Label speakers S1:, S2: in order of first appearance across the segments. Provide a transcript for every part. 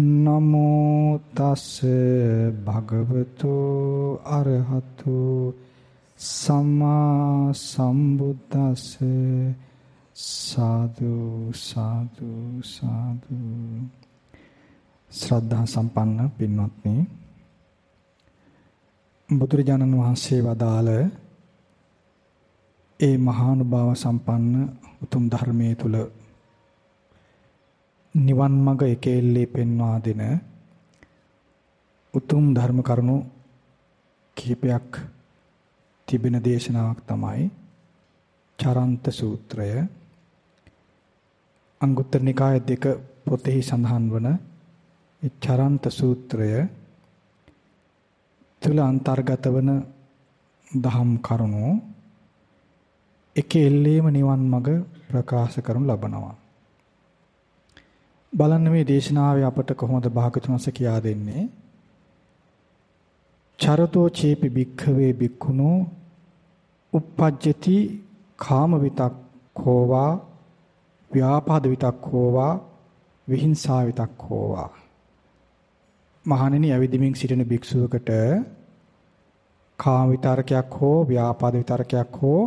S1: නමෝ තස් භගවතු අරහතු සම්මා සම්බුද්දස්ස සාදු සාදු සාදු. ශ්‍රද්ධා සම්පන්න පින්වත්නි බුදුරජාණන් වහන්සේ වදාළ ඒ මහානුභාව සම්පන්න උතුම් ධර්මයේ තුල නිවන් මඟ එකෙල්ලේ පෙන්වා දෙන උතුම් ධර්ම කරුණු කිහිපයක් තිබෙන දේශනාවක් තමයි චරන්ත සූත්‍රය අංගුත්තර නිකාය දෙක පොතෙහි සඳහන් වන ඒ චරන්ත සූත්‍රය තුල අන්තර්ගත වන දහම් කරුණු එක එල්ලේම නිවන් මඟ ප්‍රකාශ කරනු ලබනවා. බලන්න මේ දේශනාවේ අපට කොහොමද භාගතුන්ස කියා දෙන්නේ? චරතෝ චේපි භික්ඛවේ භික්ඛුනෝ uppajjati කාම විතක්ඛෝවා ව්‍යාපාද විතක්ඛෝවා විහිංසා විතක්ඛෝවා මහණෙනි ඇවිදිමින් සිටින භික්ෂුවකට කාම විතරකයක් හෝ ව්‍යාපාද විතරකයක් හෝ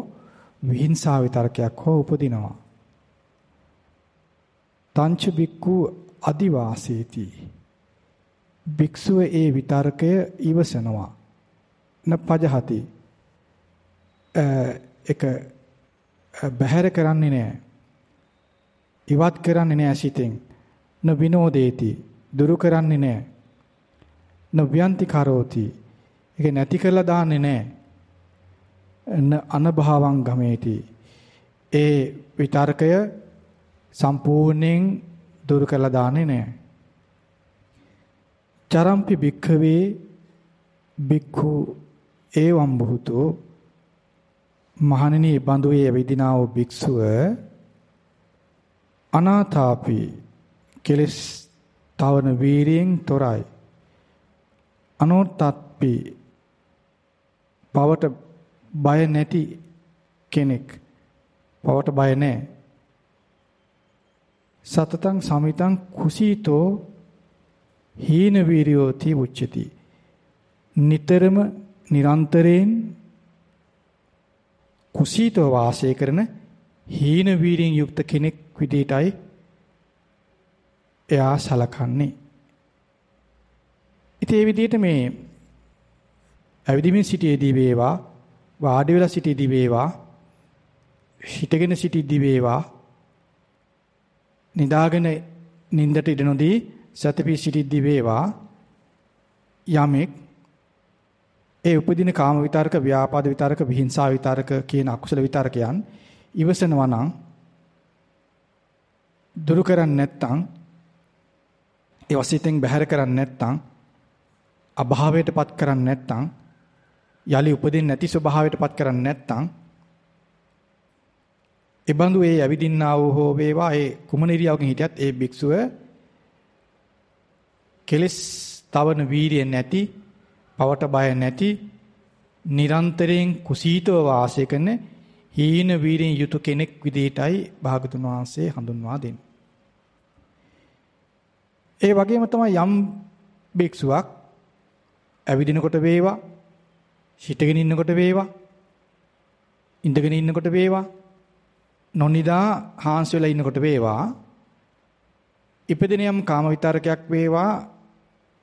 S1: විහිංසා විතරකයක් හෝ උපදිනවා. තංච බික්කු අදිවාසීති. භික්ෂුව ඒ විතරකය ඉවසනවා. න පජහති. එක බහැර කරන්නේ නැහැ. ඉවත් කරන්නේ නැහැ සිතෙන්. න විනෝදේති. දුරු කරන්නේ නැහැ. න ව්‍යන්ති කරෝති. ඒක නැති කරලා දාන්නේ නැහැ. අනභවං ගමේති. ඒ විතර්කය සම්පූර්ණයෙන් දුරු කරලා දාන්නේ නැහැ. චරම්පි භික්ඛවේ භික්ඛු ඒවම් බුතු මහණෙනි බඳුයේ විදිනා වූ භික්ෂුව අනාථාපි කෙලස් තවන වීරියෙන් තොරයි. අනෝත්ත්පි පවට බය නැති කෙනෙක්. පවට බය නැහැ. සතතං සමිතං කුසීතෝ හීන වීරියෝති උච්චති. නිතරම නිරන්තරයෙන් කුසීතව වාසය කරන හීන වීරියෙන් යුක්ත කෙනෙක් විදිහටයි එයා සලකන්නේ. ඉතින් ඒ විදිහට මේ ඇවිදිමින් සිටියේදී වේවා වාඩි වෙලා සිටියේදී වේවා හිටගෙන සිටියේදී වේවා නිදාගෙන නින්දට ඉඩ නොදී සතපී සිටියේදී වේවා. යමෙක් ඒ උපදින කාම විතරක ව්‍යාපාද විතරක විහිංසා විතරක කියන අකුසල විතරකයන් ඉවසනවා නම් දුරු කරන්නේ නැත්නම් ඒ වසිතෙන් බැහැර කරන්නේ නැත්නම් අභාවයටපත් කරන්නේ නැත්නම් යලි උපදින්න නැති ස්වභාවයටපත් කරන්නේ නැත්නම් එබඳු ඒ ඇවිදින්නා වූ හෝ වේවා ඒ කුමන ඉරියවකින් හිටියත් ඒ භික්ෂුව කෙලස් තවන වීරිය නැති පවට බය නැති නිරන්තරයෙන් කුසීතව වාසය කරන හීන වීරියෙන් යුතු කෙනෙක් විදිහටයි භාගතුන් වහන්සේ හඳුන්වා දෙන්නේ. ඒ වගේම තමයි යම් භික්ෂුවක් ඇවිදිනකොට වේවා, හිටගෙන ඉන්නකොට වේවා, ඉඳගෙන ඉන්නකොට වේවා, නොනිදා හාන්සි වෙලා ඉන්නකොට වේවා, ඉපදින යම් කාම විතරකයක් වේවා,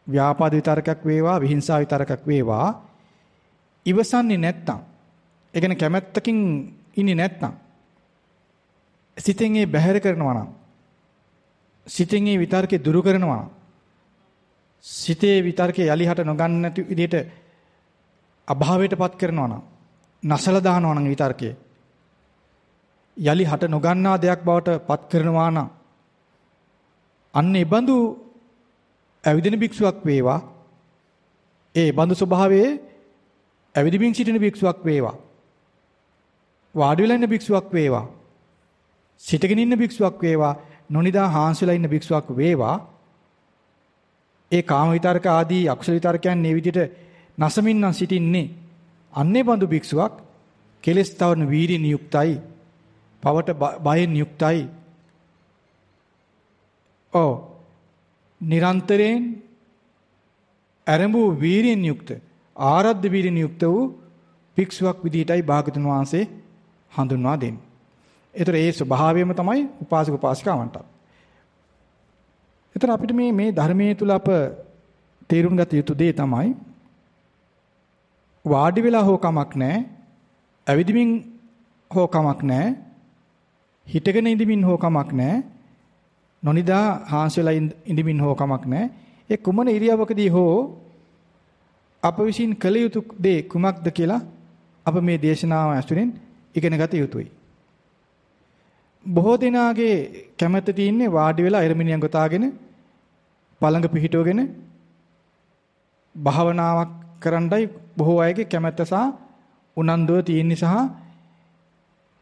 S1: ව්‍යාපාද විතරකයක් වේවා, විහිංසා විතරකයක් වේවා, ඉවසන්නේ නැත්තම්, ඒ කියන්නේ කැමැත්තකින් ඉන්නේ නැත්තම්, සිතෙන් ඒ බැහැර කරනවා නම්, සිතෙන් ඒ විතරකේ දුරු කරනවා නම් සිතේ විතර්කේ යලිහට නොගන්න නැති විදිහට අභාවයටපත් කරනවා නම් නසල දානවා නම් විතර්කේ යලි හට නොගන්නා දෙයක් බවට පත් කරනවා නම් අන්න ඒ බඳු ඇවිදින භික්ෂුවක් වේවා. ඒ බඳු ස්වභාවයේ ඇවිදිමින් සිටින භික්ෂුවක් වේවා. වාඩි වෙලා ඉන්න භික්ෂුවක් වේවා. සිටගෙන ඉන්න භික්ෂුවක් වේවා. නොනිදා හාන්සලා ඉන්න භික්ෂුවක් වේවා. ඒ කාම විතරක ආදී අකුසල විතරකයන් මේ විදිහට නසමින් නම් සිටින්නේ. අන්නේ බඳු භික්ෂුවක් කෙලස් තවන වීර්ය නියුක්තයි. පවට බයෙන් යුක්තයි ඔව් නිරන්තරයෙන් ආරම්භ වීරියෙන් යුක්ත ආරද්ධ වීරියෙන් යුක්ත වූ භික්ෂුවක් විදිහටයි භාගතුන් වහන්සේ හඳුන්වා දෙන්නේ. ඒතර ඒ ස්වභාවයම තමයි උපාසක උපාසිකාවන්ට. ඒතර අපිට මේ මේ ධර්මයේ තුල අප තේරුම් ගත යුතු දේ තමයි වාඩි වෙලා හෝ කමක් නැහැ. ඇවිදිමින් හෝ කමක් නැහැ. හිටගෙන ඉඳමින් හෝ කමක් නැහැ. නොනිදා හාන්ස් වෙලා ඉඳමින් හෝ කමක් නැහැ. ඒ කුමන ඉරියව්වකදී හෝ අප විසින් කළ යුතු දේ කුමක්ද කියලා අප මේ දේශනාව ඇසුරෙන් ඉගෙන ගත යුතුයි. බොහෝ දෙනාගේ කැමැත්ත තියෙන්නේ වාඩි වෙලා එරමිනියන් ගොතාගෙන පළඟ පිහිටවගෙන භාවනාවක් කරන්නයි බොහෝ අයගේ කැමැත්ත සහ උනන්දුව තියෙන සහ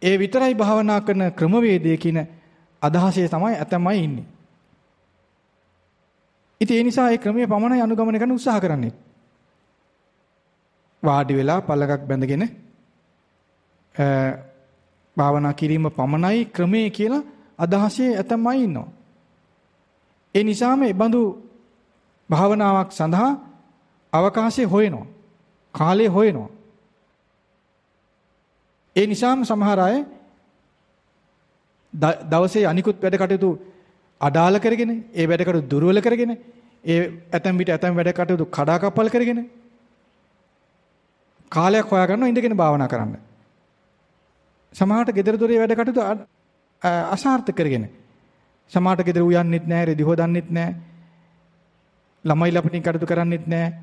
S1: ඒ විතරයි භාවනා කරන ක්‍රමවේදය කියන අදහසේ තමයි ඇතමයි ඉන්නේ. ඉතින් ඒ නිසා ඒ ක්‍රමයේ පමණයි අනුගමනය කරන්න උත්සාහ කරන්නේ. වාඩි වෙලා පළඟක් බැඳගෙන භාවනා කිරීම පමණයි ක්‍රමයේ කියලා අදහසේ ඇතමයි ඉන්නවා. ඒ නිසාම මේ බඳු භාවනාවක් සඳහා අවකාශය හොයනවා. කාලය හොයනවා. ඒ නිසාම සමහර අය දවසේ අනිකුත් වැඩ කටයුතු අඩාල කරගෙන ඒ වැඩ කටයුතු දුර්වල කරගෙන ඒ ඇතම් විට ඇතම් වැඩ කටයුතු කඩාකප්පල් කරගෙන කාලයක් හොයාගන්නවා ඉඳගෙන භාවනා කරන්න. සමහරට gedara dore වැඩ කටයුතු අසාර්ථක කරගෙන සමහරට gedara උයන්නෙත් නැහැ රෙදි හොදන්නෙත් නැහැ ළමයි ලපටින් කටයුතු කරන්නෙත් නැහැ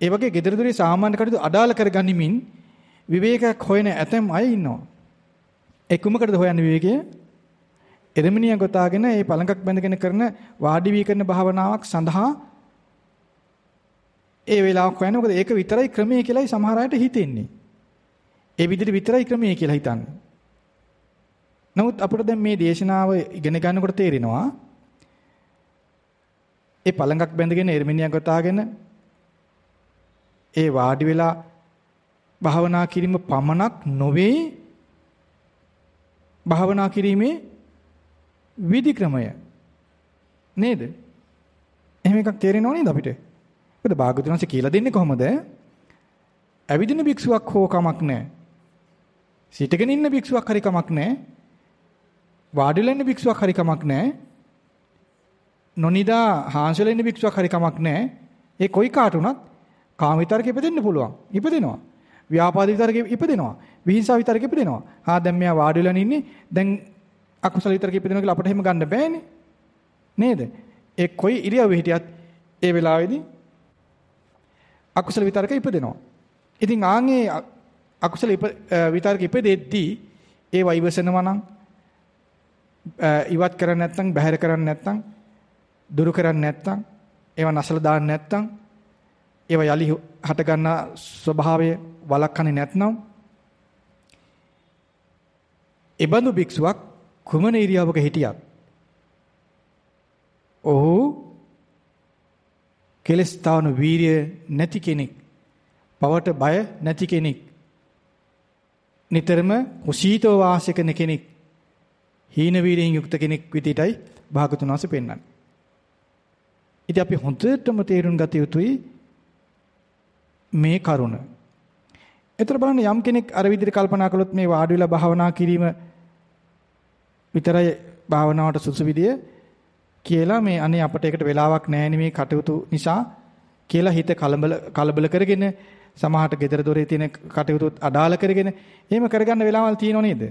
S1: ඒ වගේ gedara dore සාමාන්‍ය කටයුතු අඩාල කරගනිමින් විවේකයක් හොයන ඇතැම් අය ඉන්නවා. ඒ කුමකටද හොයන්නේ විවේකය? එරමිනිය ගොතාගෙන ඒ පළඟක් බැඳගෙන කරන වාඩි වී කරන භාවනාවක් සඳහා ඒ වෙලාවක් හොයන්නේ. මොකද ඒක විතරයි ක්‍රමයේ කියලායි සමහර අයට හිතෙන්නේ. ඒ විදිහට විතරයි ක්‍රමයේ කියලා හිතන්නේ. නමුත් අපිට දැන් මේ දේශනාව ඉගෙන ගන්නකොට තේරෙනවා ඒ පළඟක් බැඳගෙන එර්මිනියක් ගතාගෙන ඒ වාඩි වෙලා භාවනා කිරීම පමණක් නොවේ භාවනා කිරීමේ විධි ක්‍රමය නේද? එහෙම එකක් තේරෙනව නේද අපිට? මොකද භාගතුන්සේ කියලා දෙන්නේ කොහොමද? ඇවිදින භික්ෂුවක් හෝ කමක් නැහැ. සිටගෙන ඉන්න භික්ෂුවක් හරි කමක් නැහැ. වාඩිලා ඉන්න භික්ෂුවක් හරි කමක් නැහැ. නොනිදා හාන්සලා ඉන්න භික්ෂුවක් හරි කමක් නැහැ. ඒ කොයි කාට උනත් කාම විතරක ඉපදෙන්න පුළුවන්. ඉපදෙනවා. ව්‍යාපාද විතරක ඉපදෙනවා. විහිංසාව විතරක ඉපදෙනවා. ආ දැන් මෙයා වාඩිලා ඉන්නේ. දැන් අකුසල විතරක ඉපදෙනවා කියලා අපිට එහෙම ගන්න බෑනේ. නේද? ඒ කොයි ඉරියව්වෙ හිටියත් ඒ වෙලාවේදී අකුසල විතරක ඉපදෙනවා. ඉතින් ආන්ගේ අකුසල විතරක ඉපදෙද්දී ඒ වෛවසනවා නම් ඉවත් කරන්නේ නැත්නම් බැහැර කරන්නේ නැත්නම් දුරු කරන්නේ නැත්නම් ඒවා නැසල දාන්න නැත්නම් ඒවා යලි හට ගන්න ස්වභාවය වළක්වන්නේ නැත්නම් එබඳු භික්ෂුවක් කුමන ඉරියව්වක හිටියත් ඔහු කෙලස් තාවන වීරිය නැති කෙනෙක් පවට බය නැති කෙනෙක් නිතරම කුසීතව වාසය කරන කෙනෙක් හීන වීරියෙන් යුක්ත කෙනෙක් විදිහටයි භාගතුන් වහන්සේ පෙන්වන්නේ. ඉතින් අපි හොඳටම තේරුම් ගත යුතුයි මේ කරුණ. ඒතර බලන්න යම් කෙනෙක් අර විදිහට කල්පනා කළොත් මේ වාඩි වෙලා භාවනා කිරීම විතරයි භාවනාවට සුසු විදිය කියලා මේ අනේ අපට ඒකට වෙලාවක් නැහැ මේ කටයුතු නිසා කියලා හිත කලබල කලබල කරගෙන සමහරට gedara dore තියෙන කටයුතු අඩාල කරගෙන එහෙම කරගන්න වෙලාවල් තියෙනව නේද?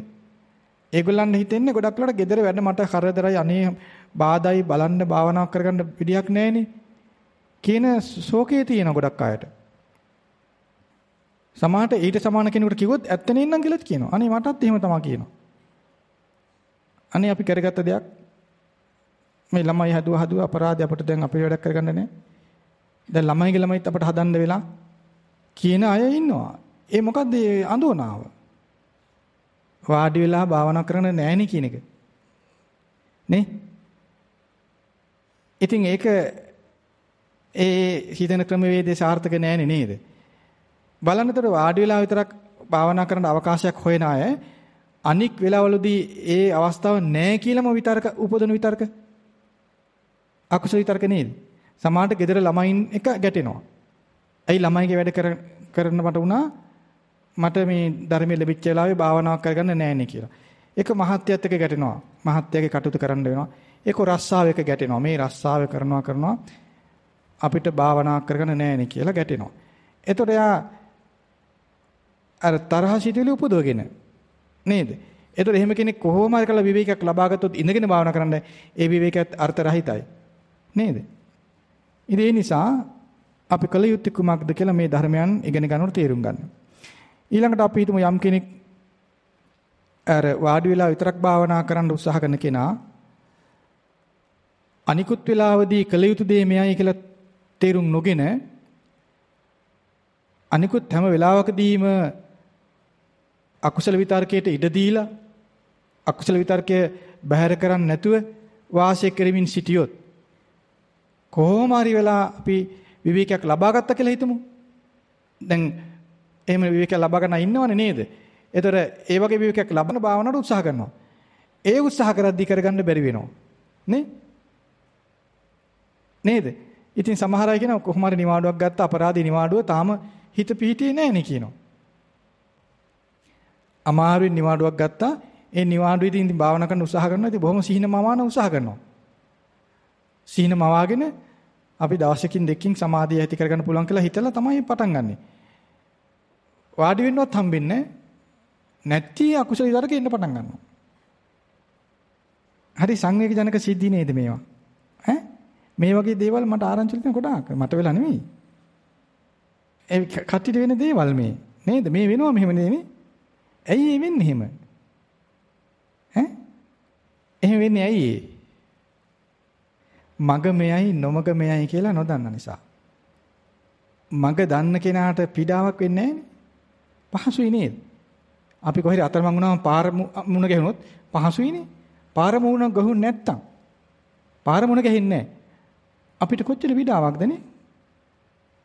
S1: ඒගොල්ලන් හිතෙන්නේ ගොඩක් වෙලාවට gedara වැඩ මට කරදරයි අනේ බාධායි බලන්න භාවනා කරගන්න විදියක් නැහෙනේ කියන ශෝකයේ තියෙන ගොඩක් අයට. සමහරට ඊට සමාන කෙනෙකුට කිව්වොත් ඇත්තනේ ඉන්නම් කියලාත් කියනවා. අනේ මටත් එහෙම තමයි කියනවා. අනේ අපි කරගත්ත දෙයක් මේ ළමයි හදුවා හදුවා අපරාධය අපිට දැන් අපේ වැඩක් කරගන්න නැහැ. දැන් ළමයිගේ ළමයිත් අපිට හදන්න වෙලා කියන අය ඉන්නවා. ඒ මොකද්ද අඳෝනාව? වාඩි වෙලා භාවනා කරන්න නැහෙනි කියන එක. නේ? ඉතින් ඒක ඒ හිතන ක්‍රමවේදයේ සාර්ථක නැහෙනේ නේද? බලන්නතර වාඩි වෙලා විතරක් භාවනා කරන්න අවකාශයක් හොයන අය අනික් වෙලාවලදී ඒ අවස්ථාව නැහැ කියලාම විතරක උපදන විතරක අකුසල විතර්ක නේද? සමහරට ගෙදර ළමයින් එක ගැටෙනවා. ඇයි ළමයිගේ වැඩ කරන්න මට වුණා මට මේ ධර්මයේ ලැබිච්ච වෙලාවේ භාවනාවක් කරගන්න නෑනේ කියලා. ඒක මහත්යත් එක්ක ගැටෙනවා. මහත්යගේ කටයුතු කරන්න වෙනවා. ඒක රස්සාව එක ගැටෙනවා. මේ රස්සාව කරනවා කරනවා අපිට භාවනා කරගන්න නෑනේ කියලා ගැටෙනවා. එතකොට එයා අර තරහ සිටිලි උපදවගෙන නේද? එතකොට එහෙම කෙනෙක් කොහොම හරි කරලා විවේකයක් ලබා ගත්තොත් ඉඳගෙන භාවනා කරන්න ඒ විවේකයත් අර්ථ රහිතයි. නේද? ඉතින් ඒ නිසා අපි කල යුත්තේ කුමක්ද කියලා මේ ධර්මයන් ඉගෙන ගන්නකොට තේරුම් ගන්න. ඊළඟට අපි හිතමු යම් කෙනෙක් අර වාඩි වෙලා විතරක් භාවනා කරන්න උත්සාහ කරන කෙනා අනිකුත් වෙලාවදී කල යුතු දේ මෙයයි කියලා තේරුම් නොගෙන අනිකුත් හැම වෙලාවකදීම අකුසල විතර්කයට ඉඩ දීලා අකුසල විතර්කය බැහැර කරන්නේ නැතුව වාසය කරමින් සිටියොත් කොහොම හරි වෙලා අපි විවේකයක් ලබා ගත්තා කියලා හිතමු. දැන් එහෙම විවේකයක් ලබා ගන්න ඉන්නවනේ නේද? ඒතර ඒ වගේ විවේකයක් ලබන භාවනාවට උත්සාහ කරනවා. ඒ උත්සාහ කරද්දී කරගන්න බැරි වෙනවා. නේ? නේද? ඉතින් සමහර අය කියනවා කොහොම හරි නිවාඩුවක් ගත්ත අපරාධී නිවාඩුව තාම හිත පිහිටියේ නැහැ නේ කියනවා. අමාරුවෙන් නිවාඩුවක් ගත්තා. ඒ නිවාඩුවේදී ඉතින් භාවනා කරන්න උත්සාහ කරනවා. ඉතින් බොහොම සිහින මවාන උත්සාහ කරනවා. සිහින මවාගෙන අපි දවසකින් දෙකකින් සමාධිය ඇති කරගන්න පුළුවන් කියලා හිතලා තමයි පටන් ගන්නෙ. වාඩි වෙන්නවත් හම්බෙන්නේ නැති අකුසල විතරක ඉන්න පටන් ගන්නවා. හරි සංවේග ජනක සිද්ධි නේද මේවා? ඈ මේ වගේ දේවල් මට ආරංචි දෙන ගොඩාක් මට වෙලා නෙමෙයි. ඒ කට්ටියට වෙන දේවල් මේ නේද? මේ වෙනවා මෙහෙම නෙමෙයි. ඇයි ඒ වෙන්නේ එහෙම? ඈ? එහෙම වෙන්නේ ඇයි ඒ? මග මෙයයි නොමග මෙයයි කියලා නොදන්න නිසා. මග දන්න කෙනාට පීඩාවක් වෙන්නේ පහසුයි නේද? අපි කොහේ අතරමං වුණාම පාර මුණ ගැහුනොත් පහසුයිනේ. පාර මුණ ගහුන් නැත්තම් පාර මුණ ගැහින්නේ අපිට කොච්චර පීඩාවක්ද නේ?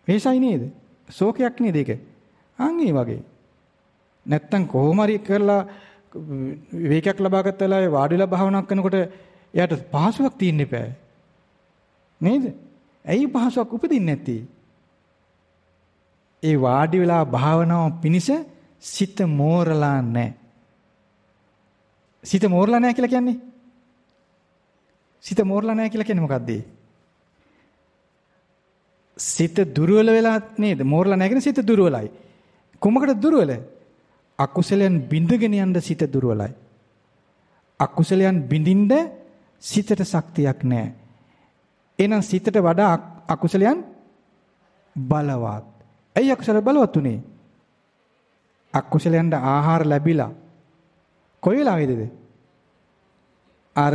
S1: මේසයි නේද? ශෝකයක් නේද ඒක? අන් ඒ වගේ. නැත්තම් කොහොම හරි කරලා විවේකයක් ලබා ගත්ත වෙලාවේ වාඩිලා භාවනා කරනකොට එයාට පහසුවක් තියෙන්න එපා. නේද? ඇයි පහසුවක් උපදින්නේ නැත්තේ? ඒ වාඩි වෙලා භාවනාව පිනිස සිත මෝරලා නැහැ. සිත මෝරලා නැහැ කියලා කියන්නේ? සිත මෝරලා නැහැ කියලා කියන්නේ මොකද්ද? සිත දුර්වල වෙලා නේද? මෝරලා නැහැ කියන්නේ සිත දුර්වලයි. කොමකට දුර්වල? අකුසලයන් බිඳගෙන යන්න සිත දුර්වලයි. අකුසලයන් බිඳින්න සිතට ශක්තියක් නැහැ. එහෙනම් සිතට වඩා අකුසලයන් බලවත්. ඇයි අකුසල බලවත් උනේ? අකුසලයන්ට ආහාර ලැබිලා කොයි වෙලාවේද? අර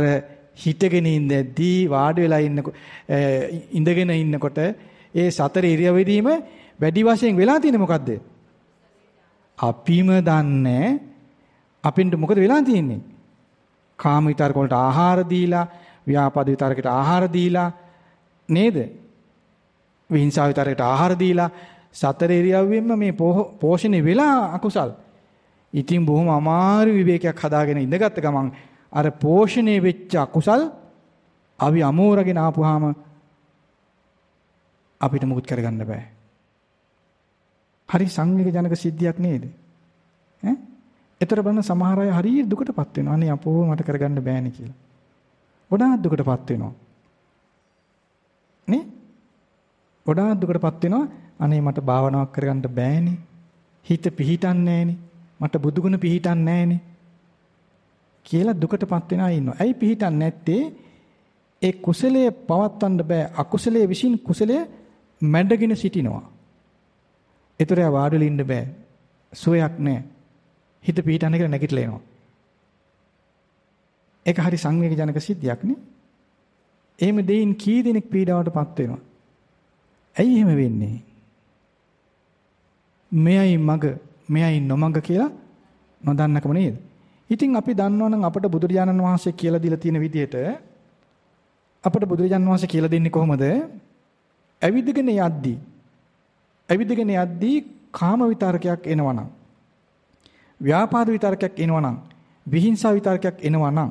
S1: හිටගෙන ඉඳදී වාඩි වෙලා ඉන්න ඉඳගෙන ඉන්නකොට ඒ සතර ඉරියවෙදීම වැඩි වශයෙන් වෙලා තියෙන්නේ මොකද්ද? අපිම දන්නේ අපින්ට මොකද වෙලා තියෙන්නේ? කාම විතරක වලට ආහාර දීලා, ව්‍යාපාද විතරකට ආහාර දීලා, නේද? විහිංසාව විතරකට ආහාර දීලා සතර ඉරියව්වෙන්ම මේ පෝෂණය වෙලා අකුසල්. ඉතින් බොහොම අමාරු විවේකයක් හදාගෙන ඉඳගත්ත ගමන් අර පෝෂණය වෙච්ච අකුසල් අවි අමෝරගෙන ආපුවාම අපිට මුකුත් කරගන්න බෑ. හරි සංවේග ජනක සිද්ධියක් නේද? ඈ? ඒතර බලන සමහර අය හරිය දුකටපත් වෙනවා. අනේ අපෝ මට කරගන්න බෑනේ කියලා. ගොඩාක් දුකටපත් වෙනවා. නේ? ගොඩාක් දුකටපත් වෙනවා. අනේ මට භාවනාවක් කරගන්න බෑනේ. හිත පිහිටන්නේ නෑනේ. මට බුදුගුණ පිහිටන්නේ නෑනේ. කියලා දුකටපත් වෙනා ඉන්නවා. ඇයි පිහිටන්නේ නැත්තේ? ඒ කුසලයේ පවත්වන්න බෑ. අකුසලයේ විසින් කුසලයේ මැඩගෙන සිටිනවා. ඒතරය වාඩිලා ඉන්න බෑ. සුවයක් නෑ. හිත පිහිටන්නේ කියලා නැගිටලා එනවා. ඒක හරි සංවේග ජනක සිද්ධියක් නේ. එහෙම දෙයින් කී දෙනෙක් පීඩාවටපත් වෙනවා. ඇයි එහෙම වෙන්නේ? මෙයයි මග, මෙයයි නොමග කියලා නොදන්නකම නේද? ඉතින් අපි දන්නවනම් අපට බුදුරජාණන් වහන්සේ කියලා දීලා තියෙන විදිහට අපට බුදුරජාණන් වහන්සේ කියලා දෙන්නේ කොහොමද? ඇවිදගෙන යද්දී ඇවිදගෙන යද්දී කාම විතරකයක් එනවනම් ව්‍යාපාද විතරකයක් එනවනම් විහිංසාව විතරකයක් එනවනම්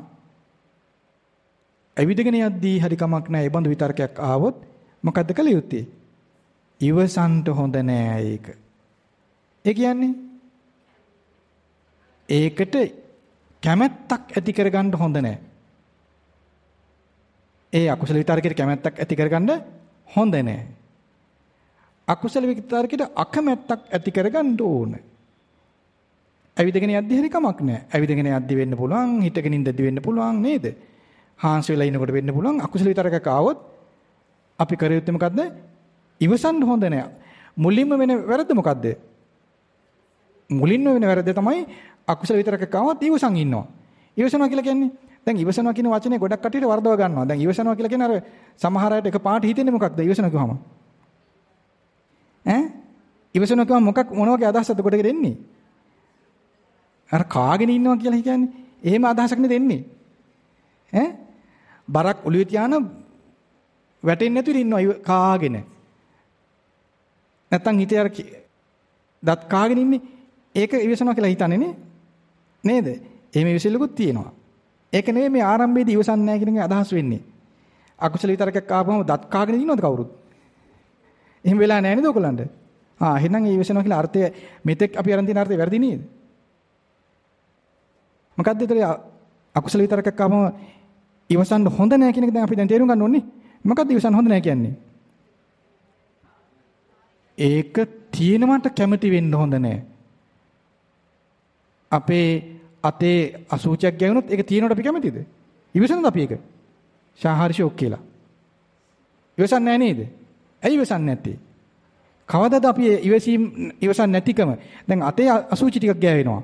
S1: ඇවිදගෙන යද්දී හරි කමක් නැහැ. ඒ බඳු විතර්කයක් ආවොත් මොකද්ද කළ යුත්තේ? ඉවසන්ට හොඳ නෑ ඒක. ඒ කියන්නේ ඒකට කැමැත්තක් ඇති කරගන්න හොඳ නෑ. ඒ අකුසල විතරකේ කැමැත්තක් ඇති කරගන්න හොඳ නෑ. අකුසල විතරකේ අකමැත්තක් ඇති කරගන්න ඕන. ඇවිදගෙන යද්දි හරි කමක් නෑ. ඇවිදගෙන යද්දි වෙන්න පුළුවන්, හිටගෙන ඉඳද්දි වෙන්න පුළුවන් නේද? හාන්ස් වෙලා ඉනකොට වෙන්න පුළුවන්. අකුසල විතරකක් ආවොත් අපි කර යුත්තේ මොකද්ද? ඉවසන්න හොඳ නෑ. මුලින්ම වෙන වැරද්ද මොකද්ද? මුලින්ම වෙන වැරද්ද තමයි අකුසල විතරක කවවත් ඉවසන් ඉන්නවා. ඉවසනවා කියලා කියන්නේ දැන් ඉවසනවා කියන වචනේ ගොඩක් කටියට වර්ධව ගන්නවා. දැන් ඉවසනවා කියලා කියන්නේ අර සමහර අයට එක පාට හිතෙන්නේ මොකක්ද? ඉවසනවා කිව්වම. ඈ? ඉවසනවා කිව්වම මොකක් මොන වගේ අදහසක්ද ගොඩට දෙන්නේ? අර කාගෙන ඉන්නවා කියලා කියන්නේ එහෙම අදහසක් නේ දෙන්නේ. ඈ? බරක් ඔළුවේ තියාන වැටෙන්නේ නැතුව ඉන්නවා කාගෙන. නැත්තම් හිතේ අර දත් කාගෙන ඉන්නේ ඒක ඉවසනවා කියලා හිතන්නේ නේ නේද? එහෙම ඉවසිල්ලකුත් තියෙනවා. ඒක නෙමෙයි මේ ආරම්භයේදී ඉවසන්නේ නැහැ කියන එක අදහස් වෙන්නේ. අකුසල විතරකයක් ආපුවම දත් කාගෙන ඉන්නවද කවුරුත්? එහෙම වෙලා නැහැ නේද ඔයගලන්ට? ආ එහෙනම් ඉවසනවා කියලා අර්ථය මෙතෙක් අපි අරන් තියෙන අර්ථය වැරදි නේද? මොකද්ද ඒතර අකුසල විතරකයක් ආපුවම ඉවසන්න හොඳ නැහැ කියන එක දැන් අපි දැන් තේරුම් ගන්න ඕනේ. මොකද්ද ඉවසන්න හොඳ නැහැ කියන්නේ? ඒක තියෙනවට කැමති වෙන්න හොඳ නැහැ. අපේ අතේ අසුචයක් ගැවුනොත් ඒක තියෙනවට අපි කැමතිද? ඉවසනද අපි ඒක? ශාහාර ෂෝක් කියලා. ඉවසන්නේ නැහැ නේද? ඇයි ඉවසන්නේ නැත්තේ? කවදාද අපි ඉවසීම් ඉවසන්නේ නැතිකම? දැන් අතේ අසුචි ටිකක් ගෑවෙනවා.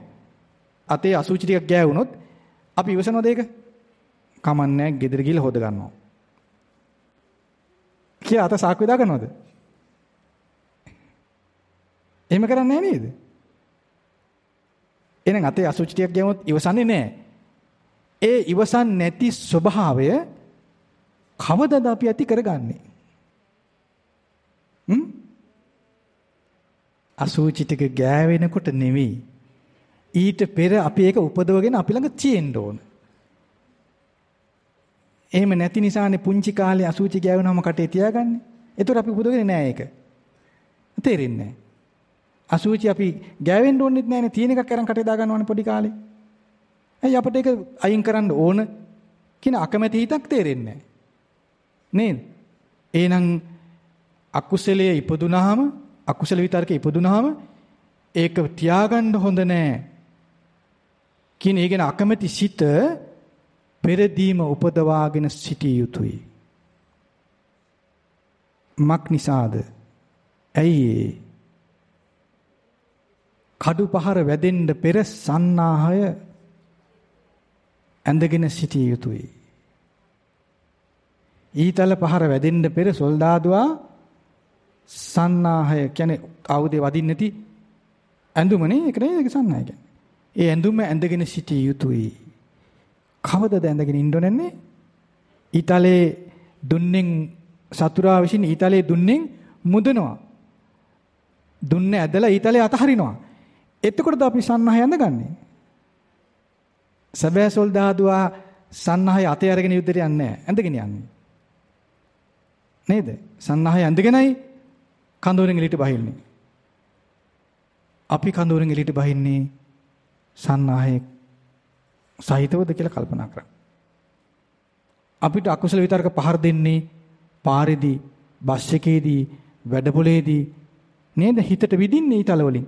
S1: අතේ අසුචි ටිකක් ගෑවුනොත් අපි ඉවසනවද ඒක? කමන්නේ ගෙදර ගිහලා හොද ගන්නවා. කියලා අත සාක් වේදා ගන්නවද? එහෙම කරන්නේ නැහැ නේද? එහෙනම් අතේ අසුචි ටිකක් ගියමොත් ඉවසන්නේ නැහැ. ඒ ඉවසන් නැති ස්වභාවය කවදද අපි ඇති කරගන්නේ? අසුචි ටික ගෑවෙනකොට නෙවෙයි. ඊට පෙර අපි ඒක උපදවගෙන අපි ළඟ තියෙන්න ඕන. එහෙම නැති නිසානේ පුංචි කාලේ අසුචි ගෑවෙනවම කටේ තියාගන්නේ. ඒතර අපි උපදවගෙන නෑ ඒක. තේරෙන්නේ නෑ. අසුචි අපි ගෑවෙන්න ඕනෙත් නැහැනේ තියෙන එකක් අරන් කටේ දා ගන්නවනේ පොඩි කාලේ. ඇයි අපිට ඒක අයින් කරන්න ඕන කියන අකමැති හිතක් තේරෙන්නේ නේද? එහෙනම් අකුසලයේ ඉපදුනහම අකුසල විතරක ඉපදුනහම ඒක තියාගන්න හොඳ නෑ. කියන ඒ ගැන අකමැති සිත පෙරදීම උපදවාගෙන සිටිය යුතුයි. මක් නිසාද? ඇයි කඩු පහර වැදෙන්න පෙර සන්නාහය ඇඳගෙන සිටිය යුතුයි. ඊතල පහර වැදෙන්න පෙර සොල්දාදුවා සන්නාහය කියන්නේ ආයුධය වදින්න නැති ඇඳුමනේ ඒක නේ ඒක සන්නාහය කියන්නේ. ඒ ඇඳුම ඇඳගෙන සිටිය යුතුයි. කවදද ඇඳගෙන ඉන්න ඕනේ? ඊතලේ දුන්නෙන් සතුරා විසින් ඊතලේ දුන්නෙන් මුදනවා. දුන්නේ ඇදලා ඊතලේ අතහරිනවා. එතකොටද අපි සන්නහය ඇඳගන්නේ. සැබෑ සොල්දාදුවා සන්නහය අතේ අරගෙන යුද්ධයට යන්නේ නැහැ. ඇඳගෙන යන්නේ. නේද? සන්නහය ඇඳගෙනයි කඳවුරෙන් එළියට බහින්නේ. අපි කඳවුරෙන් එළියට බහින්නේ සන්නහය සහිතවද කියලා කල්පනා කරන්න. අපිට අකුසල විතරක පහර දෙන්නේ පාරේදී, බස් එකේදී, වැඩපොලේදී නේද? හිතට විදින්නේ ඊතල වලින්.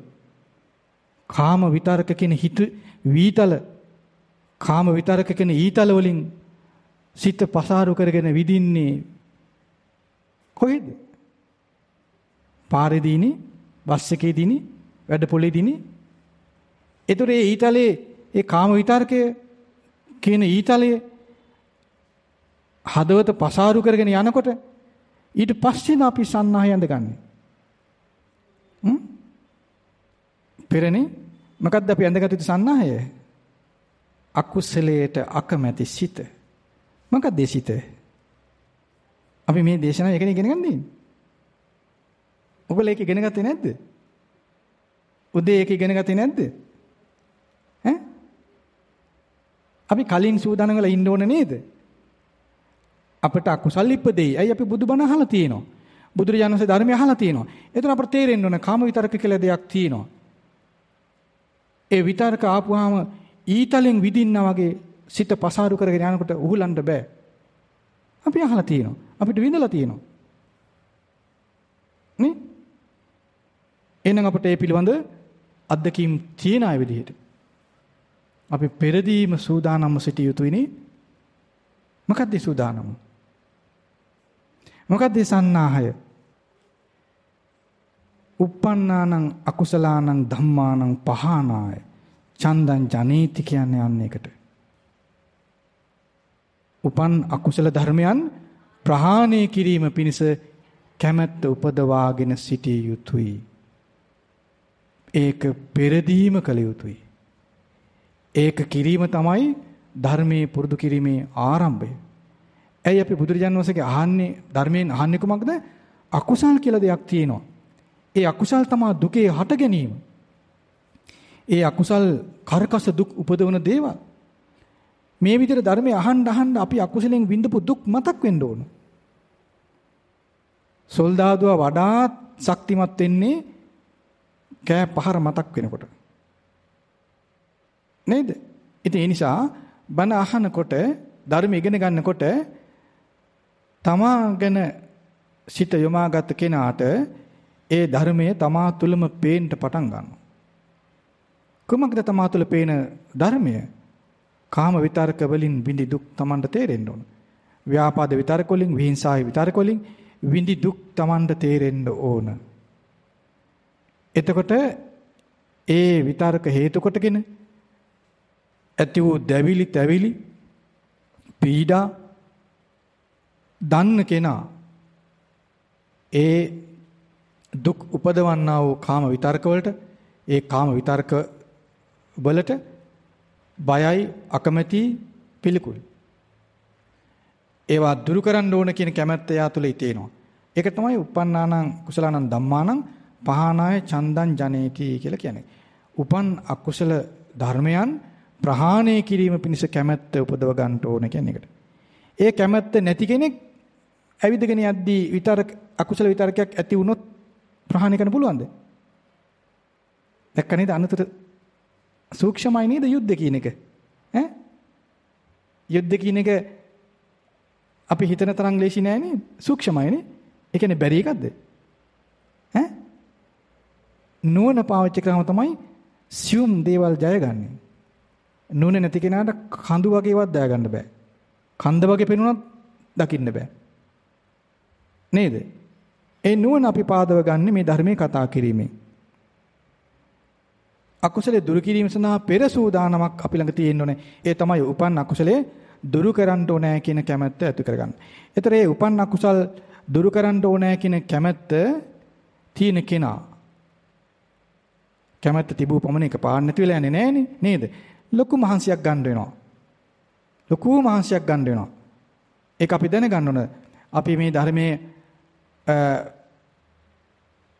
S1: කාම විතරක කියන හිත වීතල කාම විතරක කියන ඊතල වලින් සිත පසාරු කරගෙන විදින්නේ කොහෙද? පාරේදීනේ, බස් එකේදීනේ, වැඩ පොලේදීනේ. ඒතර ඒ ඊතලේ ඒ කාම විතරකය කියන ඊතලයේ හදවත පසාරු කරගෙන යනකොට ඊට පස්සේ අපි සන්නාහය ඇඳගන්නේ. හ්ම්? පෙරනේ මොකද්ද අපි ඇඳගත් යුතු සන්නාහය? අකුසලයට අකමැති සිත. මොකක්ද ඒ සිත? අපි මේ දේශනාව එකනේ ඉගෙන ගන්නේ. ඔයගොල්ලෝ ඒක ඉගෙන ගත්තේ නැද්ද? උදේ ඒක ඉගෙන ගත්තේ නැද්ද? ඈ? අපි කලින් සූදානම් වෙලා ඉන්න ඕනේ නේද? අපිට අකුසල් ඉපදෙයි. ඇයි අපි බුදුබණ අහලා තියෙනවා. බුදුරජාණන් වහන්සේ ධර්මය අහලා තියෙනවා. එතන අපට තේරෙන්න ඕන කාම විතරක කියලා දෙයක් තියෙනවා. ඒ විතරක ආපුවාම ඊතලෙන් විදින්නා වගේ සිත පසාරු කරගෙන යනකොට උහුලන්න බෑ. අපි අහලා තියෙනවා. අපිට විඳලා තියෙනවා. නේ? එහෙනම් අපිට ඒ පිළිබඳ අත්දැකීම් තියෙන අය විදිහට අපි පෙරදීම සූදානම්ව සිටිය යුතුයිනේ. මොකක්ද සූදානම? මොකක්ද සන්නාහය? uppannānaṁ akusalaanaṁ dhammānaṁ pahānāය චන්දං ජනේති කියන්නේ අන්න එකට. උපන් අකුසල ධර්මයන් ප්‍රහාණය කිරීම පිණිස කැමැත්ත උපදවාගෙන සිටිය යුතුයි. ඒක පෙරදීම කළ යුතුයි. ඒක කිරීම තමයි ධර්මයේ පුරුදු කිරීමේ ආරම්භය. ඇයි අපි බුදුරජාණන් වහන්සේගේ අහන්නේ ධර්මයෙන් අහන්නේ කොමක්ද? අකුසල් කියලා දෙයක් තියෙනවා. ඒ අකුසල් තමයි දුකේ හට ගැනීම. ඒ අකුසල් කරකස දුක් උපදවන දේවල්. මේ විදිහට ධර්මය අහන්න අහන්න අපි අකුසලෙන් විඳපු දුක් මතක් වෙන්න ඕන. සොල්දාදුවා වඩාත් ශක්තිමත් වෙන්නේ කෑ පහර මතක් වෙනකොට. නේද? ඉතින් ඒ නිසා බණ අහනකොට ධර්ම ඉගෙන ගන්නකොට තමා ගැන සිත යොමාගත් කෙනාට ඒ ධර්මය තමා තුළම පේන්න පටන් ගන්නවා. කුමක්ද තමා තුළ පේන ධර්මය? කාම විතරක වලින් විඳි දුක් Tamanට තේරෙන්න ඕන. ව්‍යාපාද විතරක වලින් විහිංසාවේ විතරක වලින් විඳි දුක් Tamanට තේරෙන්න ඕන. එතකොට ඒ විතරක හේතු කොටගෙන ඇති වූ දැවිලි තැවිලි පීඩා දන්න කෙනා ඒ දුක් උපදවන්නා වූ කාම විතර්ක වලට ඒ කාම විතර්ක වලට බයයි අකමැති පිළිකුල්. ඒවා දුරු කරන්න ඕන කියන කැමැත්ත යා තුළ ඉතේනවා. ඒක තමයි uppannānaṁ කුසලානං ධම්මානං පහනාය චන්දං ජනේති කියලා කියන්නේ උපන් අකුසල ධර්මයන් ප්‍රහාණය කිරීම පිණිස කැමැත්ත උපදව ගන්න ඕන කියන එකට. ඒ කැමැත්ත නැති කෙනෙක් ඇවිදගෙන යද්දී විතර අකුසල විතරකයක් ඇති වුණොත් ප්‍රහාණය කරන්න පුළුවන්ද? දැක්ක නේද අනතුරු සූක්ෂමයි නේද යුද්ධ කියන එක? ඈ? යුද්ධ කියන එක අපි හිතන තරම් ලේසි නෑ නේ සූක්ෂමයි නේ. ඒ කියන්නේ බැරි එකක්ද? ඈ? නුවණ පාවිච්චි කරාම තමයි සියුම් දේවල් ජයගන්නේ. නුවණ නැති කෙනාට කඳු වගේවත් දා ගන්න බෑ. කන්ද වගේ පෙනුනත් දකින්න බෑ. නේද? ඒ නුවණ අපි පාදව ගන්න මේ ධර්මයේ කතා කිරීමෙන්. අකුසලයේ දුරු කිරීම සඳහා පෙර සූදානමක් අපි ළඟ තියෙන්න ඕනේ. ඒ තමයි උපන් අකුසලයේ දුරු කරන්න ඕනේ කියන කැමැත්ත ඇති කරගන්න. ඒතර ඒ උපන් අකුසල් දුරු කරන්න ඕනේ කියන කැමැත්ත තියෙන කෙනා කැමැත්ත තිබූ පමණ එක පාන්න නැති වෙලා යන්නේ නෑනේ නේද? ලොකු මහන්සියක් ගන්න වෙනවා. ලොකු මහන්සියක් ගන්න වෙනවා. ඒක අපි දැනගන්න ඕන. අපි මේ ධර්මයේ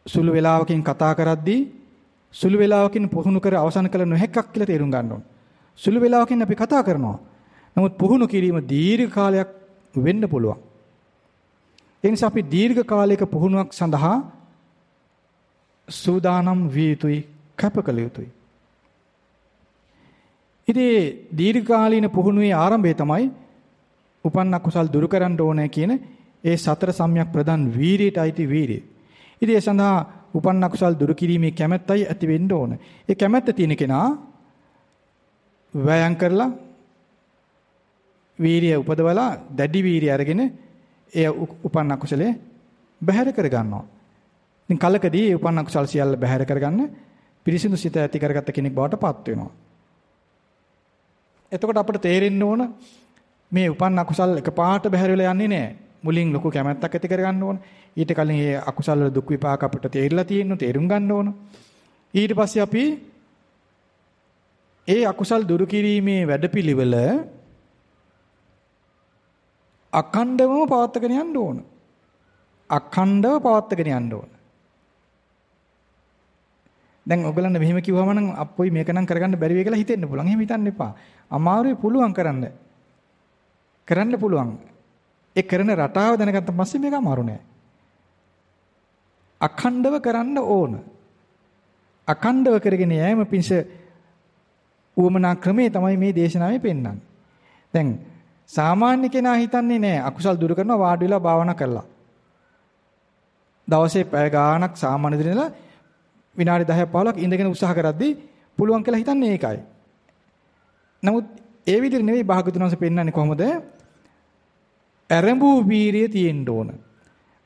S1: සුළු වේලාවකින් කතා කරද්දී සුළු වේලාවකින් පුහුණු කර අවසන් කළ නොහැක්කක් කියලා තේරුම් ගන්න ඕන. සුළු වේලාවකින් අපි කතා කරනවා. නමුත් පුහුණු කිරීම දීර්ඝ කාලයක් වෙන්න පුළුවන්. ඒ නිසා අපි දීර්ඝ කාලයක පුහුණුවක් සඳහා සූදානම් විය යුතුයි, කැපකල යුතුයි. ඉතින් දීර්ඝකාලීන පුහුණුවේ ආරම්භය තමයි උපන්න කුසල් දුරු කරන්න ඕනේ කියන ඒ සතර සම්‍යක් ප්‍රදාන් වීරියට අයිති වීරිය. ඉතින් ඒ සඳහා උපන්න කුසල් දුරු කිරීමේ කැමැත්තයි ඇති වෙන්න ඕන. ඒ කැමැත්ත තියෙන කෙනා වෑයම් කරලා වීරිය උපදවලා දැඩි වීරිය අරගෙන ඒ උපන්න කුසලයේ බැහැර කර ගන්නවා. ඉතින් කලකදී උපන්න කුසල් සියල්ල බැහැර කරගන්න පිරිසිදු සිත ඇති කරගත්ත කෙනෙක් බවට පත් වෙනවා. එතකොට අපිට තේරෙන්න ඕන මේ උපන් අකුසල් එකපාරට බැහැර වෙලා යන්නේ නැහැ. මුලින් ලොකු කැමැත්තක් ඇති කරගන්න ඕන. ඊට කලින් මේ අකුසල් වල දුක් විපාක අපිට තේරිලා තියෙන්න තේරුම් ගන්න ඕන. ඊට පස්සේ අපි ඒ අකුසල් දුරු කිරීමේ වැඩපිළිවෙල අඛණ්ඩවම පවත්වාගෙන යන්න ඕන. අඛණ්ඩව පවත්වාගෙන යන්න ඕන. දැන් ඔයගලන්ට මෙහෙම කිව්වම නම් අප්පොයි මේක නම් කරගන්න බැරි වෙයි කියලා හිතෙන්න පුළුවන්. එහෙම හිතන්න එපා. අමාරුයි පුළුවන් කරන්න. කරන්න පුළුවන්. ඒ කරන රටාව දැනගත්ත පස්සේ මේක අමාරු නෑ. අඛණ්ඩව කරන්න ඕන. අඛණ්ඩව කරගෙන යෑම පිණිස උවමනා ක්‍රමේ තමයි මේ දේශනාවේ පෙන්වන්නේ. දැන් සාමාන්‍ය කෙනා හිතන්නේ නෑ අකුසල් දුරු කරනවා වාඩි වෙලා භාවනා කරලා. දවසේ පැය ගාණක් සාමාන්‍ය දිනලා විනාඩි 10ක් 15ක් ඉඳගෙන උත්සාහ කරද්දී පුළුවන් කියලා හිතන්නේ ඒකයි. නමුත් ඒ විදිහට නෙවෙයි භාගතුන් වහන්සේ පෙන්වන්නේ කොහොමද? ඇරඹූ වීරිය තියෙන්න ඕන.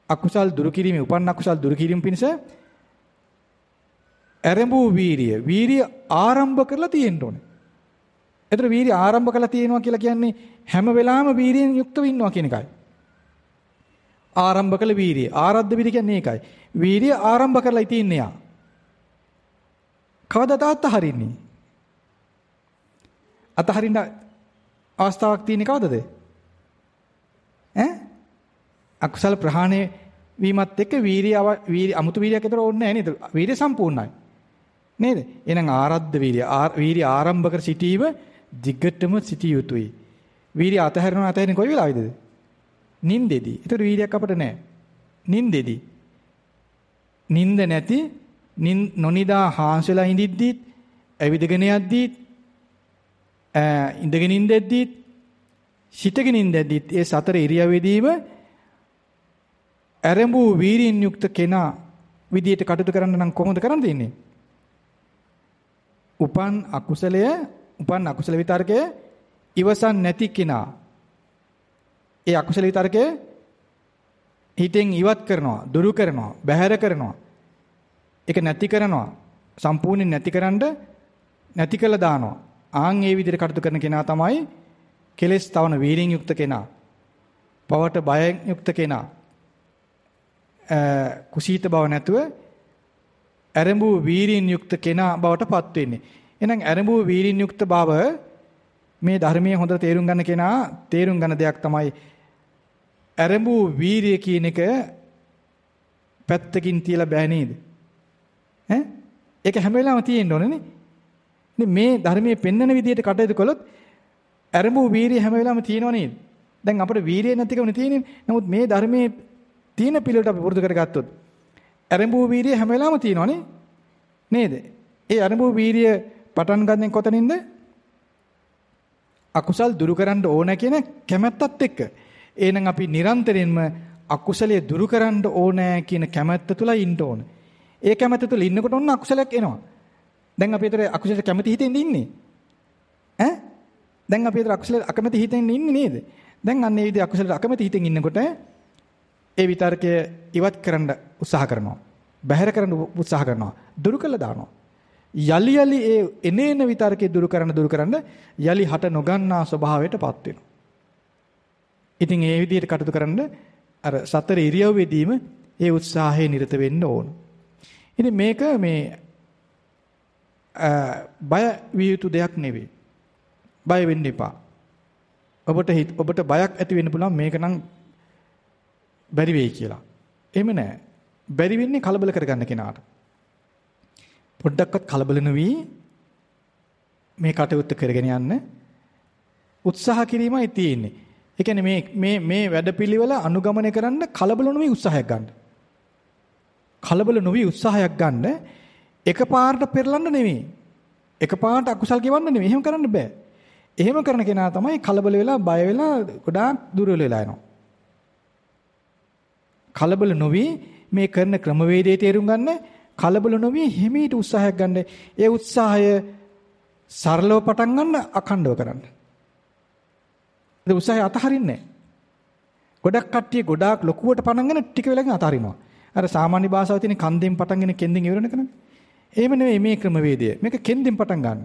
S1: අකුසල් දුරු කිරීම, උපන් අකුසල් දුරු කිරීම පිණිස ඇරඹූ වීරිය, වීරිය ආරම්භ කරලා තියෙන්න ඕන. එතන වීරිය ආරම්භ කරලා තියෙනවා කියලා කියන්නේ හැම වෙලාවෙම වීරියෙන් යුක්තව ඉන්නවා කියන එකයි. ආරම්භ කළ වීරිය. ආරද්ධ වීරිය කියන්නේ ඒකයි. වීරිය ආරම්භ කරලා ඉතින්නේ යා. කවදාද අතහරින්නේ? අතහරින්න අවස්ථාවක් තියෙන්නේ කවදද? ඈ? අකුසල ප්‍රහාණය වීමත් එක්ක වීරිය වීරිය අමුතු වීරියක් විතර ඕනේ නැහැ නේද? වීරිය සම්පූර්ණයි. නේද? එහෙනම් ආරද්ධ වීරිය වීරිය ආරම්භ කර සිටීම දිගටම සිටිය යුතුයි. වීරිය අතහැරනවා අතහැරෙන්නේ කොයි වෙලාවෙද? නින්දෙදී. ඒතර වීරියක් අපිට නැහැ. නින්දෙදී. නින්ද නැති නොනිදා හාන්සලා ඉඳිද්දිත් ඇවිදගෙන යද්දිත් ඉඳගෙන ඉඳද්දිත් සිටගෙන ඉඳද්දිත් ඒ සතර ඉරියව්වෙදීම ඇරඹූ වීරියෙන් යුක්ත කෙනා විදියට කටයුතු කරන්න නම් කොහොමද කරන්න දෙන්නේ? උපන් අකුසලය උපන් අකුසල විතරකය ඉවසන් නැති කෙනා ඒ අකුසල විතරකය හිතෙන් ඉවත් කරනවා දුරු කරනවා බැහැර කරනවා ඒක නැති කරනවා සම්පූර්ණයෙන් නැතිකරන්න නැති කළා දානවා ආන් ඒ විදිහට කටයුතු කරන කෙනා තමයි කෙලෙස් තවන වීරියෙන් යුක්ත කෙනා පවට බයෙන් යුක්ත කෙනා කුසීත බව නැතුව ඇරඹූ වීරියෙන් යුක්ත කෙනා බවට පත් වෙන්නේ. එහෙනම් ඇරඹූ වීරියෙන් යුක්ත බව මේ ධර්මයේ හොඳට තේරුම් ගන්න කෙනා තේරුම් ගන්න දෙයක් තමයි ඇරඹූ වීරිය කියන එක පැත්තකින් තියලා බෑ නේද? ඈ? ඒක හැම වෙලාවෙම තියෙන්න ඕනේ නේ. මේ ධර්මයේ පෙන්වන විදිහට කටයුතු කළොත් ඇරඹූ වීරිය හැම වෙලාවෙම තියෙනව නේද? දැන් අපිට වීරිය නැතිකම තියෙන්නේ. නමුත් මේ ධර්මයේ තියෙන පිළිවෙලට අපි පුරුදු කරගත්තොත් ඇරඹූ වීරිය හැම වෙලාවෙම තියෙනවනේ. නේද? ඒ ඇරඹූ වීරිය පටන් ගන්නෙ කොතනින්ද? අකුසල් දුරු කරන්න ඕන කියන කැමැත්තත් එක්ක. එහෙනම් අපි නිරන්තරයෙන්ම අකුසලයේ දුරු කරන්න ඕනෑ කියන කැමැත්ත තුල ඉන්න ඕන. ඒ කැමැත්ත තුල ඉන්නකොට ඔන්න අකුසලයක් එනවා. දැන් අපි ඒතර අකුසලයට කැමති හිතෙන් ඉන්නේ. ඈ? දැන් අපි ඒතර අකුසලයට අකමැති හිතෙන් ඉන්නේ නේද? දැන් අන්න ඒ විදිහ අකුසලයට අකමැති හිතෙන් ඉන්නකොට ඒ විතර්කය ඉවත් කරන්න උත්සාහ කරනවා. බැහැර කරන්න උත්සාහ කරනවා. දුරු කළා දානවා. යලි යලි ඒ එනේන විතර්කේ දුරු කරන්න දුරු කරන්න යලි හට නොගන්නා ස්වභාවයටපත් වෙනවා. ඉතින් ඒ විදිහට කටයුතු කරන්න අර සතර ඉරියව්වෙදීම ඒ උත්සාහය නිරත වෙන්න ඕන. ඉතින් මේක මේ බය විය යුතු දෙයක් නෙවෙයි. බය වෙන්න එපා. ඔබට ඔබට බයක් ඇති වෙන්න පුළුවන් මේක නම් බැරි වෙයි කියලා. එහෙම නෑ. බැරි වෙන්නේ කලබල කරගන්න කෙනාට. පොඩ්ඩක්වත් කලබල නොවි මේ කටයුත්ත කරගෙන යන්න උත්සාහ කිරීමයි තියෙන්නේ. ඒ කියන්නේ මේ මේ මේ වැඩපිළිවෙල අනුගමනය කරන්න කලබල නොවි උත්සාහයක් ගන්න. කලබල නොවි උත්සාහයක් ගන්න එකපාරට පෙරලන්න නෙවෙයි. එකපාරට අකුසල් ගෙවන්න නෙවෙයි. එහෙම කරන්න බෑ. එහෙම කරන කෙනා තමයි කලබල වෙලා බය වෙලා ගොඩාක් දුර්වල වෙලා යනවා. කලබල නොවි මේ කරන ක්‍රමවේදයේ තේරුම් ගන්න කලබල නොවි හිමීට උත්සාහයක් ගන්න. ඒ උත්සාහය සරලව පටන් ගන්න අඛණ්ඩව කරන්න. ඒ උත්සාහය අතහරින්නේ ගොඩක් කට්ටිය ගොඩාක් ලොකුවට පටන්ගෙන ටික වෙලකින් අතහරිනවා. අර සාමාන්‍ය භාෂාවේ තියෙන කන්දෙන් පටන්ගෙන කෙන්දෙන් ඉවරන කරන්නේ. එහෙම නෙවෙයි මේ ක්‍රමවේදය. මේක කෙන්දෙන් පටන් ගන්න.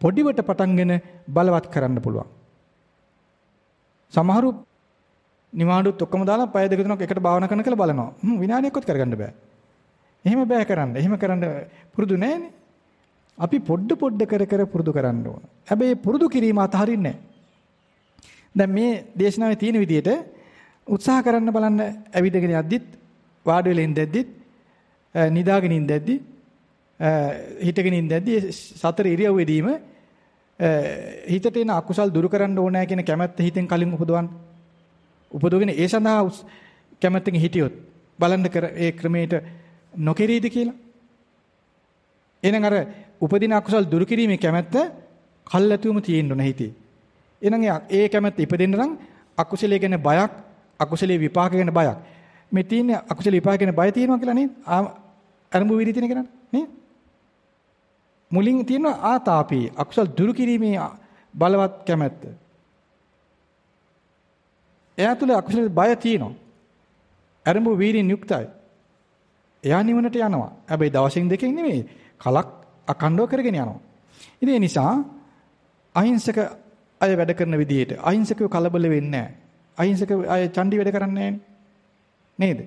S1: පොඩිවට පටන්ගෙන බලවත් කරන්න පුළුවන්. සමහරු නිවාඩුත් ඔක්කොම දාලා පය දෙක තුනක් එකට භාවනා කරන කියලා බලනවා. හ්ම් විනාඩියක්වත් කරගන්න බෑ. එහෙම බෑ කරන්න. එහෙම කරන්න පුරුදු නෑනේ. අපි පොඩ පොඩ කර කර පුරුදු කරන්න ඕන. හැබැයි පුරුදු කිරීම අතහරින්නේ දැන් මේ දේශනාවේ තියෙන විදිහට උත්සාහ කරන්න බලන්න ඇවිදගෙන යද්දිත් වාඩි වෙලා ඉඳද්දිත් නිදාගෙන ඉඳද්දි හිටගෙන ඉඳද්දි සතර ඉරියව්වෙදීම හිතට එන අකුසල් දුරු කරන්න ඕනෑ කියන කැමැත්ත හිතෙන් කලින් උපදවන්න උපදවගෙන ඒ සඳහා කැමැත්තෙන් හිටියොත් බලන්න කර ඒ ක්‍රමයට නොකෙරීද කියලා. එහෙනම් අර උපදින අකුසල් දුරු කිරීමේ කැමැත්ත කල්ැතුවම තියෙන්න ඕන හිතේ. එහෙනම් ඒ කැමැත්ත ඉපදෙන්න නම් අකුසලයේ ගැන බයක්, අකුසලයේ විපාක ගැන බයක්. මේ තියෙන අකුසල විපාක ගැන බය තියෙනවා කියලා නේද? අරඹු විරි තියෙන කෙනාට නේද? මුලින් තියෙන ආතාපී අකුසල් දුරු කිරීමේ බලවත් කැමැත්ත. එයා තුල අකුසල බය තියෙනවා. අරඹු වීරින් යුක්තයි. එයා නිවනට යනවා. හැබැයි දවසින් දෙකකින් නෙමෙයි. කලක් අකණ්ඩව කරගෙන යනවා. ඉතින් ඒ නිසා අහිංසක අය වැඩ කරන විදිහට අහිංසකව කලබල වෙන්නේ නැහැ. අහිංසක අය චණ්ඩි වැඩ කරන්නේ නේද?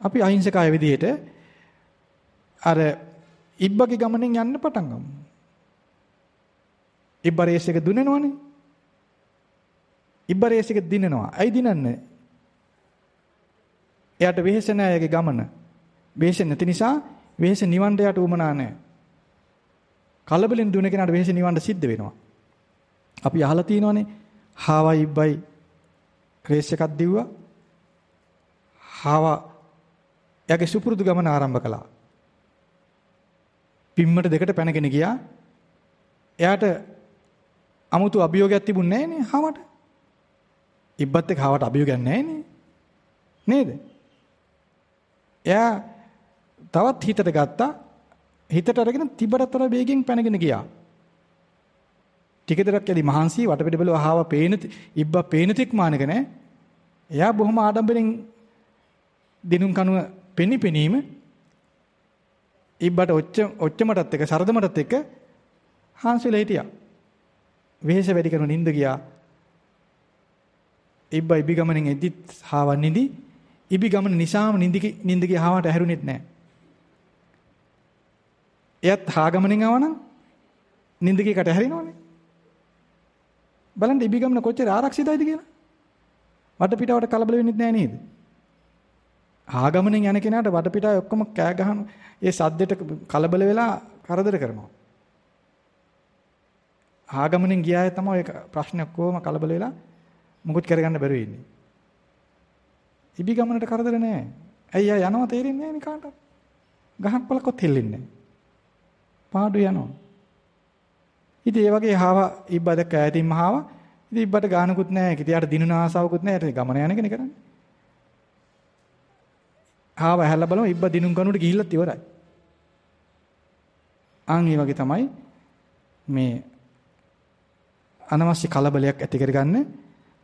S1: අපි අහිංසක අය විදිහට අර ඉබ්බගේ ගමනෙන් යන්න පටන් ගමු. ඉබ්බ රේස් එක දුන්නනවනේ. ඉබ්බ රේස් එක දිනනවා. ඇයි දිනන්නේ? එයාට වෙහෙස නැහැ එයාගේ ගමන. වෙහෙස නැති නිසා වෙහෙස නිවන්න යට උමනා නැහැ. කලබලෙන් දුන කෙනාට වෙහෙස නිවන්න සිද්ධ වෙනවා. අපි අහලා තියෙනවානේ හාවයි ඉබ්බයි රේස් එකක් දිව්වා. හාවා එයාගේ සුපුරුදු ගමන ආරම්භ කළා. පිම්මට දෙකට පැනගෙන ගියා. එයාට 아무තු අභියෝගයක් තිබුණේ නැහැ නේ හාවට. ඉබ්බත් එක්ක හාවට අභියෝගයක් නැහැ නේ. නේද? එයා තවත් හිතට ගත්තා. හිතට අරගෙන තිබරතර වේගෙන් පැනගෙන ගියා. ටික දරක් යලි මහන්සි වටපිට බැලුවා ආව පේන ඉබ්බා පේන තෙක් මානක නැහැ. එයා බොහොම ආඩම්බරෙන් දිනුම් කනුව පෙනිපෙනීම ඉබ්බට ඔච්ච ඔච්චමටත් එක සරදමටත් එක හාන්සිලා හිටියා. වෙහෙස වැඩි කරන නිින්ද ගියා. ඉබ්බා ඉබි ගමනෙන් එද්දිත් හාවන් නිදි. ඉබි ගමන නිසාම නිින්දකි නිින්ද ගියා හාවට ඇහැරුණෙත් නැහැ. එයත් හා ගමනෙන් ආවනම් නිින්ද ගියකට ඇහැරෙනවනේ. බලන්න ඉබි ගමන කොච්චර ආරක්ෂිතයිද කියලා. වටපිටාවට කලබල වෙන්නේ නැහැ නේද? ආගමනෙන් යන කෙනාට වටපිටාවේ ඔක්කොම කෑ ගහන ඒ සද්දෙට කලබල වෙලා කරදර කරනවා. ආගමනෙන් ගියාය තමයි ඒ ප්‍රශ්න ඔක්කොම කලබල වෙලා මුකුත් කරගන්න බැරුව ඉන්නේ. ඉබි ගමනට කරදර නැහැ. ඇයි ආ යනවා තේරෙන්නේ නැහැ නේ කාටවත්. ගහක් පළකොත් හෙල්ලෙන්නේ නැහැ. පාඩු යනවා. ඉතින් ඒ වගේ හාව ඉබ්බද කෑතින්ම හාව. ඉතින් ඉබ්බට ගානකුත් නැහැ. ඉතින් යාට දිනුන ආසාවකුත් නැහැ. ගමන යන කෙනෙක් කරන්නේ. හාව ඇහැල්ලා බලමු ඉබ්බ දිනුම් කනුවට ගිහිල්ලත් ඉවරයි. ආන් මේ වගේ තමයි මේ අනවශ්‍ය කලබලයක් ඇති කරගන්න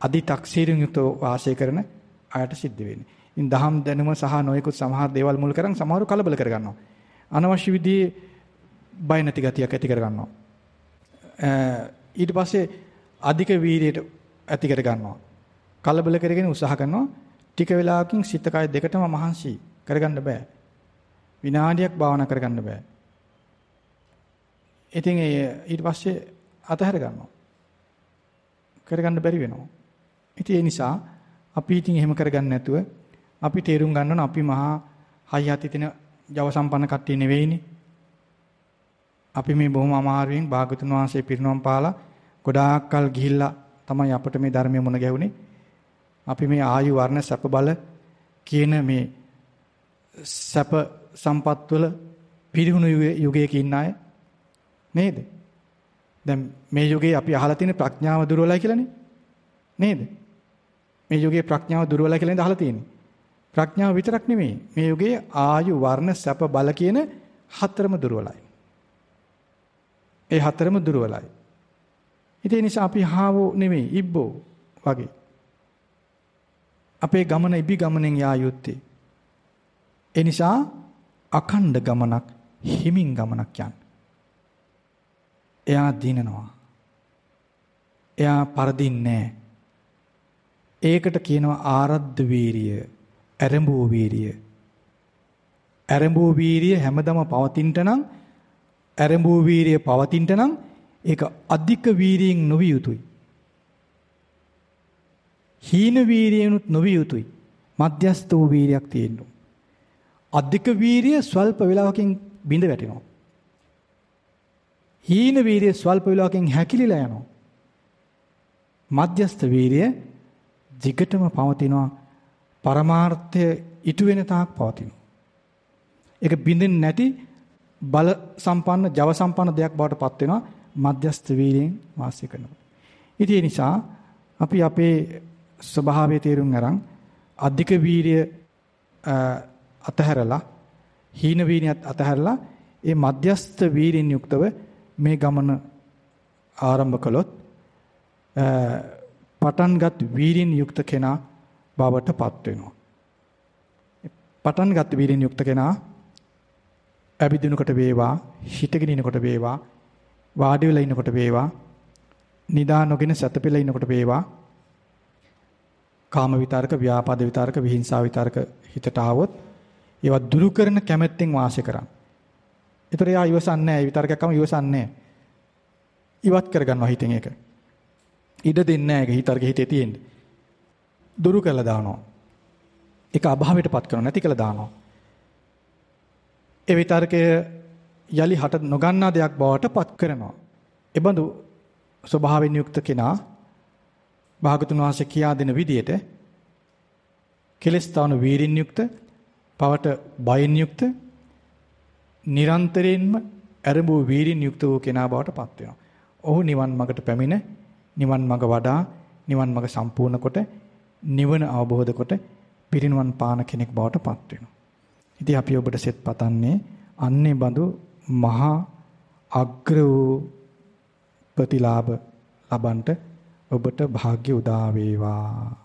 S1: අදි තක්සීරුන් යුක්තව වාසය කරන අයට සිද්ධ වෙන්නේ. ඉතින් දහම් දැනුම සහ නොයෙකුත් සමහර දේවල් මුල් කරන් සමහරු කලබල කරගන්නවා. අනවශ්‍ය විදිහේ බය නැති ගතියක් ඇති කරගන්නවා. ඊට පස්සේ අධික වීර්යයට ඇති කරගන්නවා. කලබල කරගෙන උත්සාහ කරනවා. ටික වෙලාවකින් සිත කය දෙකටම මහන්සි කරගන්න බෑ. විනාඩියක් භාවනා කරගන්න බෑ. ඉතින් ඒ ඊට පස්සේ අතහැර ගන්නවා. කරගන්න බැරි වෙනවා. ඉතින් ඒ නිසා අපි ඉතින් එහෙම කරගන්න නැතුව අපි තේරුම් ගන්න ඕන අපි මහා හයියති තින ජව සම්පන්න කට්ටිය නෙවෙයිනේ. අපි මේ බොහොම අමාරුවෙන් භාගතුන් වහන්සේ පිරිනොම් පාලා ගොඩාක් කල් ගිහිල්ලා තමයි අපිට මේ ධර්මය මුණ ගැහුනේ. අපි මේ ආයු වර්ණ සැප බල කියන මේ සැප සම්පත් වල පිරිහුණු යුගයක ඉන්න අය නේද? දැන් මේ යුගයේ අපි අහලා තියෙන ප්‍රඥාව දුර්වලයි කියලානේ. නේද? මේ යුගයේ ප්‍රඥාව දුර්වලයි කියලා නේද අහලා තියෙන්නේ. ප්‍රඥාව විතරක් නෙමෙයි. මේ යුගයේ ආයු වර්ණ සැප බල කියන හතරම දුර්වලයි. ඒ හතරම දුර්වලයි. ඉතින් ඒ නිසා අපි හාවෝ නෙමෙයි ඉබ්බෝ වගේ. අපේ ගමන ඉබි ගමනෙන් යා යුත්තේ. ඒ නිසා අඛණ්ඩ ගමනක් හිමින් ගමනක් යන්න. එයා දිනනවා. එයා පරදින්නේ ඒකට කියනවා ආරද්ධ වීරිය, ඇරඹෝ වීරිය. ඇරඹෝ වීරිය හැමදම පවතිනට නම් ඇරඹෝ වීරිය පවතිනට නම් ඒක අධික වීරියෙන් නොවිය යුතුයි. හීන වීරියනුත් නොවිය යුතුයි. මධ්‍යස්ථ වූ වීරියක් තියෙන්න ඕන. අධික වීරිය ස්වල්ප වේලාවකින් බිඳ වැටෙනවා. හීන වීරිය ස්වල්ප වේලාවකින් හැකිලිලා යනවා. මධ්‍යස්ථ වීරිය දිගටම පවතිනවා පරමාර්ථය ඉටු වෙන තාක් පවතිනවා. ඒක බින්දෙන්නේ නැති බල සම්පන්න ජව සම්පන්න දෙයක් බවට පත් වෙනවා මධ්‍යස්ථ වීර්යයෙන් වාසය කරනවා. ඉතින් ඒ නිසා අපි අපේ ස්වභාවය තේරුම් අරන් අධික වීර්ය අතහැරලා හීන වීර්යයත් අතහැරලා ඒ මධ්‍යස්ථ වීර්යෙන් යුක්තව මේ ගමන ආරම්භ කළොත් පටන්ගත් වීරින් යුක්ත කෙනා බවට පත් වෙනවා. පටන්ගත් වීරින් යුක්ත කෙනා ඇවිදිනකොට වේවා, හිටගෙන ඉනකොට වේවා, වාඩි වෙලා ඉනකොට වේවා, නිදා නොගෙන සැතපෙලා ඉනකොට වේවා, කාම විතරක, ව්‍යාපාද විතරක, විහිංසාව විතරක හිතට ආවොත් ඒවා දුරු කරන කැමැත්තෙන් වාසය කරන්න. ඒතර එයා ඉවසන්නේ නැහැ. ඒ විතරකක්ම ඉවසන්නේ නැහැ. ඉවත් කරගන්නවා හිතෙන් ඒක. ඉඩ දෙන්නේ නැහැ ඒක හිතරක හිතේ තියෙන්නේ. දුරු කළා දානවා. ඒක අභාවයටපත් කරනවා නැති කළා දානවා. ඒ විතරකය යලි හට නොගන්නා දෙයක් බවට පත් කරනවා. එබඳු ස්වභාවයෙන් යුක්ත කෙනා භාගතුන් වහන්සේ කියා දෙන විදිහට කෙලස් තවන වීරින් යුක්ත, පවට බයින් යුක්ත, නිරන්තරයෙන්ම අරඹු වීරින් යුක්ත වූ කෙනා බවට පත් වෙනවා. ඔහු නිවන් මඟට පැමිණ නිවන් මඟ වඩා නිවන් මඟ සම්පූර්ණ කොට නිවන අවබෝධ කොට පිරිනිවන් පාන කෙනෙක් බවට පත් වෙනවා. ඉතින් අපි ඔබට සෙත් පතන්නේ අන්නේ බඳු මහා අග්‍ර වූ ප්‍රතිලාභ ලබන්ට ඔබට වාග්ය උදා වේවා.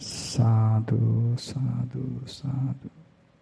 S1: සාදු සාදු සාදු